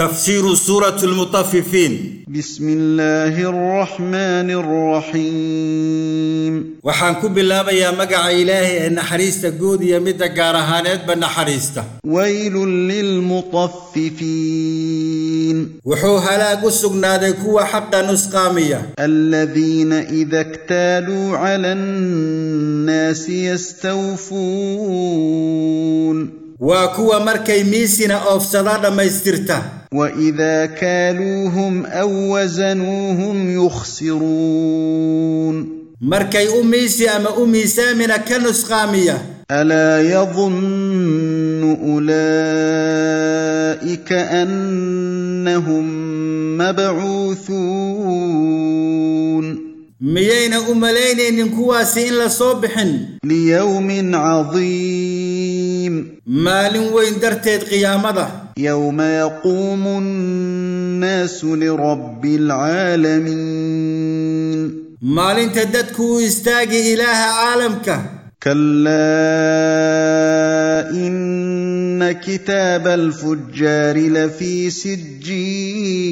تفسير سورة المطففين. بسم الله الرحمن الرحيم. وحانكو بالله يا مقع إلهي أن حريستا قود يمد قارهانات بن حريستا ويل للمطففين. وحوها لا قسق نادكو حق نسقامية. الذين إذا اكتالوا على الناس يستوفون. وكو مركي ميسنا أفسدان ما استرتاه واذا كالوهم أو وزنوهم يخسرون مركي أمي سام أمي سامنا كنسقاميه الا يظن اولئك انهم مبعوثون ميين أملين إن كواس ان لصبحن ليوم عظيم مال وين درتيد قيامته. يوم يقوم الناس لرب العالمين. ما لين تددك استاقي إله عالمك. كلا إن كتاب الفجار لفي سجين.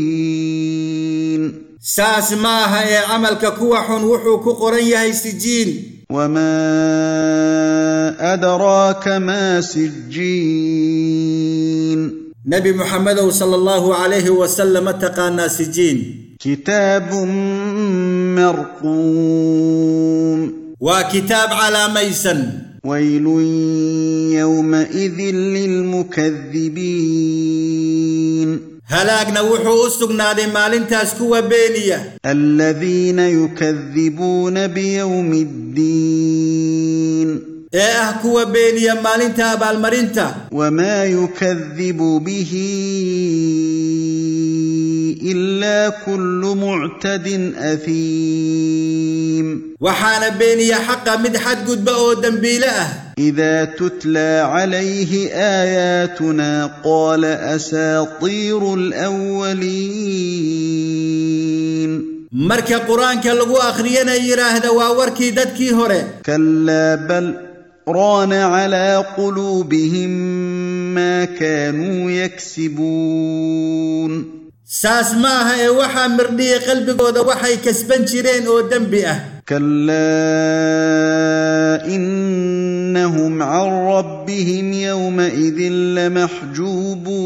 ساس ماها يا عملك كوح وحوك قريه سجين. وما أدراك ما سجين. نبي محمد صلى الله عليه وسلم اتقى الناسجين. كتاب مرقوم. وكتاب على ميسن. ويل يومئذ للمكذبين. هلاك نوحو أسقنا لما لنتاسكو بينية. الذين يكذبون بيوم الدين. إيه كوا بين يمالين تابع وما يكذب به إلا كل معتد أثيم. وحان بين يحق مدحت قد بأودا بيلاه إذا تتلى عليه آياتنا قال أساطير الأولين. مرك قرآن كالغو أخرين يراهد وأوركي ددكي هوري. كلا بل ران على قلوبهم ما كانوا يكسبون ساس ما هي وحا مرنية قلبي قودة وحا يكسبن شيرين أو دنبئة كلا إنهم عن ربهم يومئذ لمحجوبون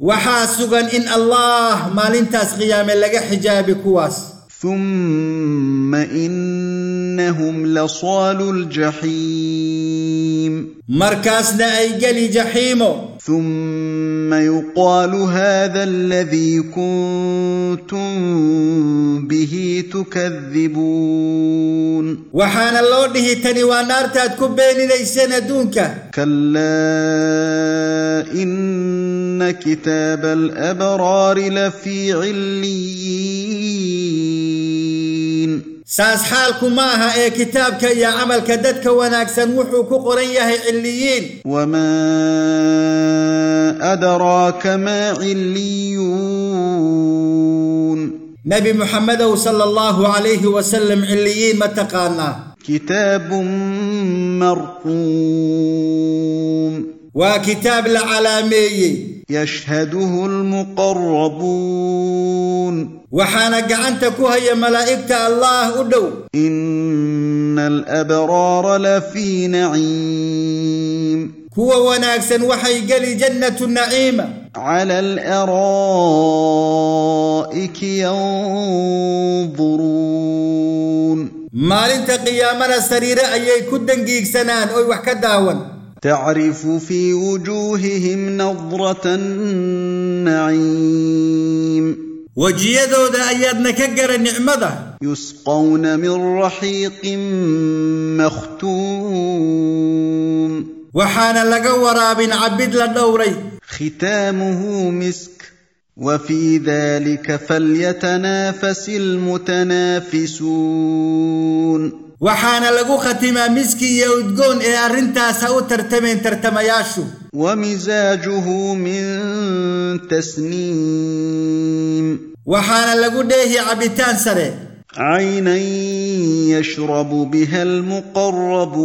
وحاسبا إن الله ما لنتاس قيامة لقى حجابي كواس. ثم إنهم لصال الجحيم مركز لأيقل جحيمه ثم يقال هذا الذي كنتم به تكذبون. وحان الله به تنوان أرتاد كبين ليسنا دونك كلا إن كتاب الأبرار لفي عليين. ساس حالك ماها اي كتابك يا عمل كددك وناكسا وحوك قرن عليين. وما أدراك ما عليون. نبي محمد صلى الله عليه وسلم عليين ما تقالنا كتاب مرقوم. وكتاب العلامي. يشهده المقربون. وحان قعنتك هي ملائكة الله أدو. إن الأبرار لفي نعيم. هو وناكسا وحي قلي جنة النعيم. على الأرائك ينظرون. ما لنت قيامنا سريرا أي كدن قيك سنان أي وحكا داون. تعرف في وجوههم نظرة النعيم. wejiyadooda ayaadna ka gara nicmada يسقون من رحيق مختوم. laga waraabin cabbid la dhowray ختامه مسك. وفي ذلك فليتنافس المتنافسون. وحان لغو ختم مسكي يودقون إيه أرنتا سأو ترتمين ترتم ومزاجه من تسنيم. وحان لغو ديه عبتان سري. عينا يشرب بها المقربون.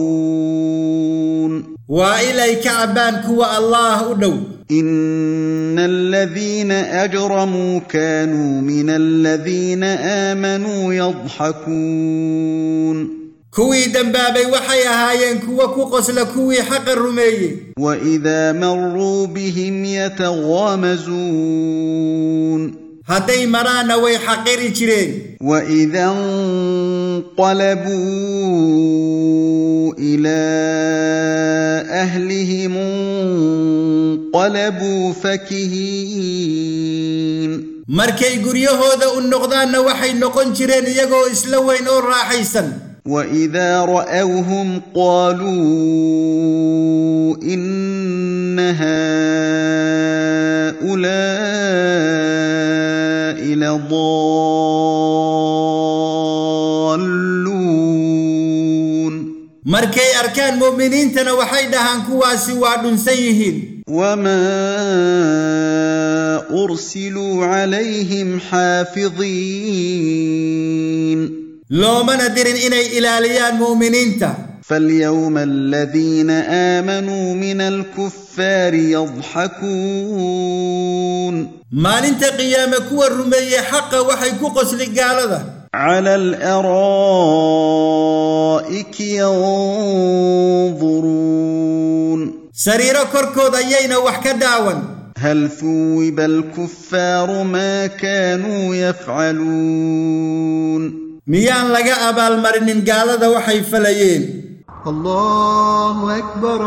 وإليك عبانك والله أدو. إن الذين أجرموا كانوا من الذين آمنوا يضحكون. Kuwii dembaabay waxay ahaayeen kuwa ku qosla kuwii xaqa rumeeyey واذا مروا بهم يتغامزون hadday maraanna way xaqiri jireen واذا انقلبوا إلى اهلهم انقلبوا فكهين markay guryahooda u noqdaanna waxay noqon jireen iyagoo isla weyn oo raaxaysan واذا راوهم قالوا ان هؤلاء لضالون مركي اركان مؤمنين تنا وحيدها كواسي وعدن سيهن وما ارسلوا عليهم حافظين لومنا ديرين إلى ليان مؤمنين تا. فاليوم الذين آمنوا من الكفار يضحكون. ما لنت قيامك والرمي حق وحيكو قسل على ذا. على الأرائك ينظرون. سرير كركو ضيينا وحكا داون. هل ثوب الكفار ما كانوا يفعلون؟ miyaan laga abaalmarinin gaalada waxay falayeen? Allahu akbar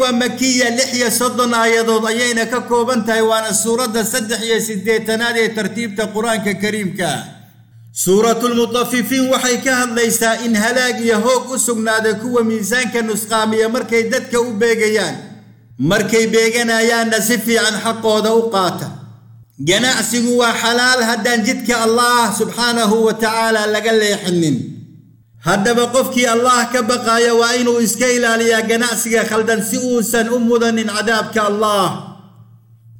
waa makiya lix iyo soddon aayadood. Ayayna ka kooban tahay waana suuradda saddex iyo siddeetanaad ee tartiibta qur'aanka kariimka. ah suuratulmutafifiin waxay ka hadlaysaa in halaag iyo hoog u sugnaaday kuwa miisaanka nusqaamiya markay dadka u beegayaan markay beeganayaanna si fiican xaqooda u qaata ganacsigu waa xalaal haddaan jidka allah subxaanahu wa tacaala laga leexinin haddaba qofkii allah ka baqaaya waa inuu iska ilaaliyaa ganacsiga khaldan si uusan u mudanin cadaabka allah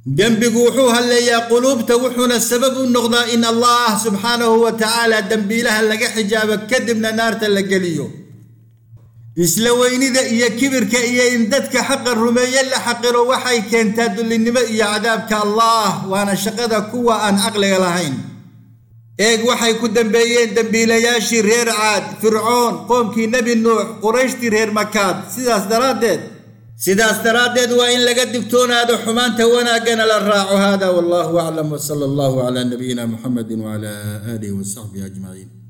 dembigu wuxuu halleeyaa quluubta wuxuuna sabab u noqdaa in allah subxaanahu wa tacaala dembiilaha laga xijaabo kadibna naarta la geliyo. Isla weynida iyo kibirka iyo in dadka xaqa rumeeye la xaqiro waxay keentaa dullinimo iyo cadaabka allah waana shaqada kuwa aan caqliga lahayn. Eeg waxay ku dambeeyeen dembiilayaashii reer caad fircoon qoomkii nebi nuux qurayshtii reer makaad sidaas daraaddeed سيداس تراديد وإن لقدفتونا هذا حمان تونا قنا للراعو هذا والله أعلم وصلى الله على نبينا محمد وعلى آله وصحبه أجمعين.